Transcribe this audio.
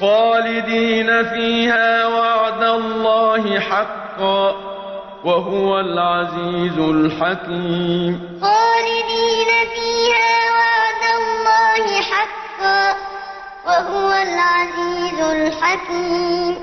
خَالِدِينَ فِيهَا ۖ وَعْدَ اللَّهِ حَقًّا ۚ وَهُوَ الْعَزِيزُ الْحَكِيمُ. خَالِدِينَ فِيهَا ۖ وَعْدَ اللَّهِ حَقًّا ۚ وَهُوَ الْعَزِيزُ الْحَكِيمُ.